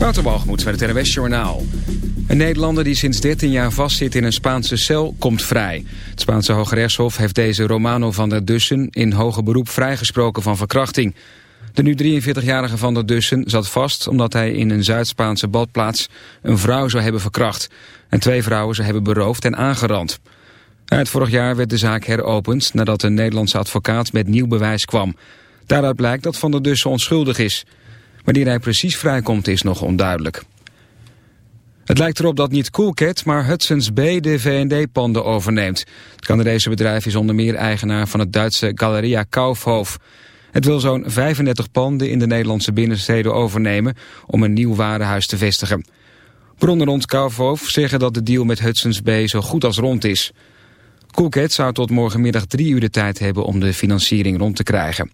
Waterbalgemoed bij het NWS Journaal. Een Nederlander die sinds 13 jaar vastzit in een Spaanse cel komt vrij. Het Spaanse Hoge Rechtshof heeft deze Romano van der Dussen in hoger beroep vrijgesproken van verkrachting. De nu 43-jarige van der Dussen zat vast omdat hij in een Zuid-Spaanse badplaats een vrouw zou hebben verkracht. En twee vrouwen zou hebben beroofd en aangerand. Uit vorig jaar werd de zaak heropend nadat een Nederlandse advocaat met nieuw bewijs kwam. Daaruit blijkt dat Van der Dussen onschuldig is. Wanneer hij precies vrijkomt is nog onduidelijk. Het lijkt erop dat niet Coolcat, maar Hudson's Bay de V&D-panden overneemt. Het Canadese bedrijf is onder meer eigenaar van het Duitse Galeria Kaufhof. Het wil zo'n 35 panden in de Nederlandse binnensteden overnemen om een nieuw warenhuis te vestigen. Bronnen rond Kaufhof zeggen dat de deal met Hudson's Bay zo goed als rond is. Coolcat zou tot morgenmiddag drie uur de tijd hebben om de financiering rond te krijgen.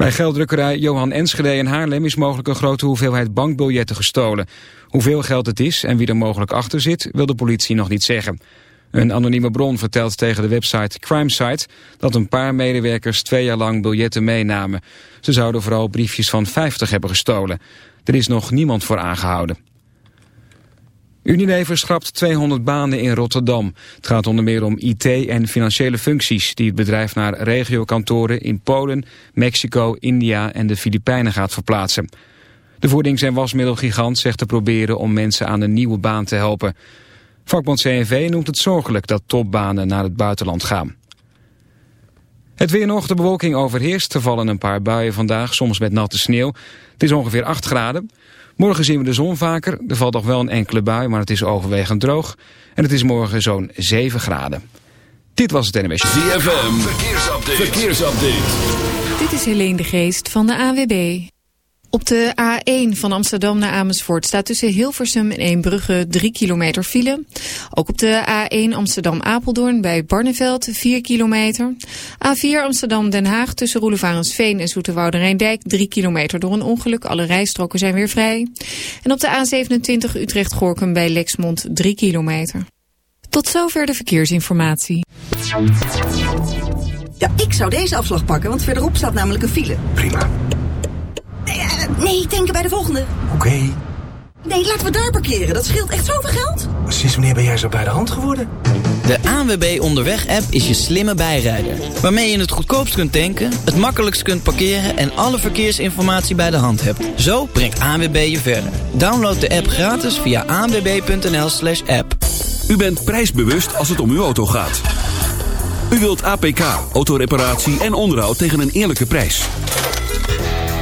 Bij gelddrukkerij Johan Enschede in Haarlem is mogelijk een grote hoeveelheid bankbiljetten gestolen. Hoeveel geld het is en wie er mogelijk achter zit, wil de politie nog niet zeggen. Een anonieme bron vertelt tegen de website CrimeSite dat een paar medewerkers twee jaar lang biljetten meenamen. Ze zouden vooral briefjes van 50 hebben gestolen. Er is nog niemand voor aangehouden. Unilever schrapt 200 banen in Rotterdam. Het gaat onder meer om IT en financiële functies... die het bedrijf naar regiokantoren in Polen, Mexico, India en de Filipijnen gaat verplaatsen. De voedings- en wasmiddelgigant zegt te proberen om mensen aan een nieuwe baan te helpen. Vakbond CNV noemt het zorgelijk dat topbanen naar het buitenland gaan. Het weer nog, de bewolking overheerst. Er vallen een paar buien vandaag, soms met natte sneeuw. Het is ongeveer 8 graden. Morgen zien we de zon vaker. Er valt nog wel een enkele bui, maar het is overwegend droog. En het is morgen zo'n 7 graden. Dit was het NWS. ZFM, verkeersupdate. verkeersupdate. Dit is Helene de Geest van de AWB. Op de A1 van Amsterdam naar Amersfoort staat tussen Hilversum en Eembrugge 3 kilometer file. Ook op de A1 Amsterdam-Apeldoorn bij Barneveld 4 kilometer. A4 Amsterdam-Den Haag tussen Roelevarensveen en Zoeterwoude Rijndijk 3 kilometer door een ongeluk. Alle rijstroken zijn weer vrij. En op de A27 Utrecht-Gorkum bij Lexmond 3 kilometer. Tot zover de verkeersinformatie. Ja, ik zou deze afslag pakken, want verderop staat namelijk een file. Prima. Nee, denken bij de volgende. Oké. Nee, laten we daar parkeren. Dat scheelt echt zoveel geld. Sinds wanneer ben jij zo bij de hand geworden? De ANWB Onderweg-app is je slimme bijrijder. Waarmee je het goedkoopst kunt tanken, het makkelijkst kunt parkeren... en alle verkeersinformatie bij de hand hebt. Zo brengt ANWB je verder. Download de app gratis via anwb.nl slash app. U bent prijsbewust als het om uw auto gaat. U wilt APK, autoreparatie en onderhoud tegen een eerlijke prijs.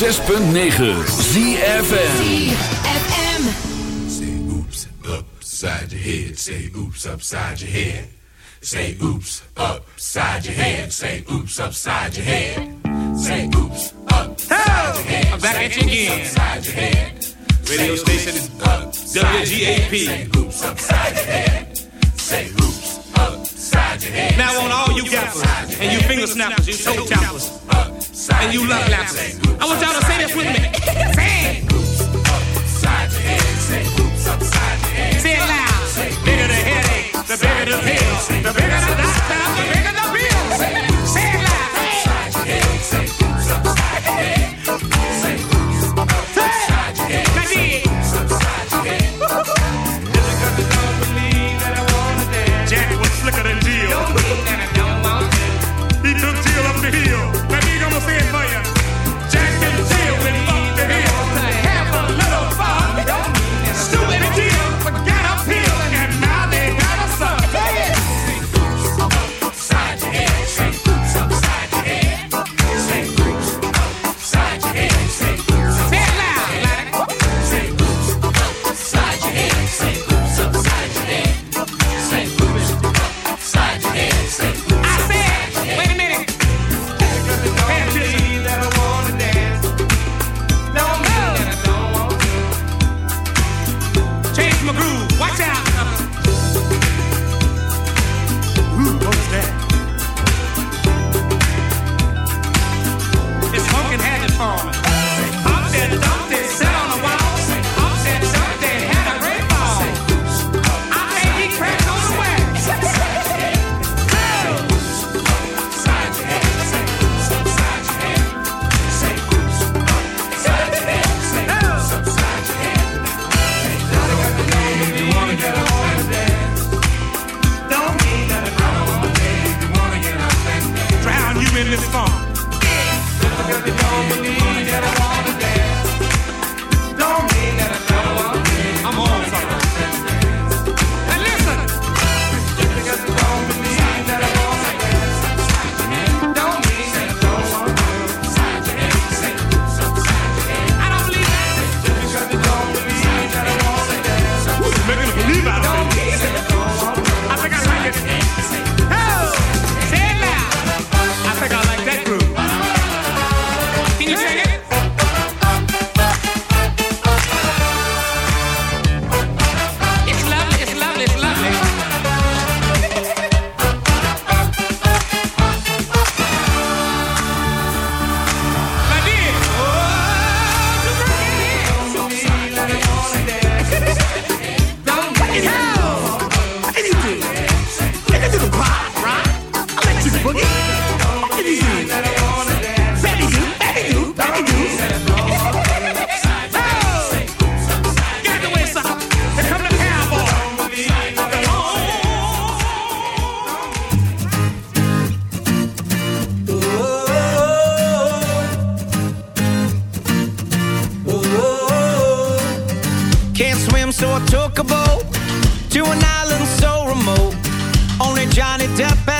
106.9 ZFN Say oops upside your head Say oops upside your head Say oops upside your head Say oops upside your head Say oops upside your head I'm back at you again upside your head Radio station is WGAP Say oops upside your head Say oops upside your head Now on all you gappers and you finger snappers, you toe tappers and you love laps. I want y'all to say this with me. say it. Say it loud. Bigger the headache, the bigger the pills, the bigger the doctor, the bigger the step back.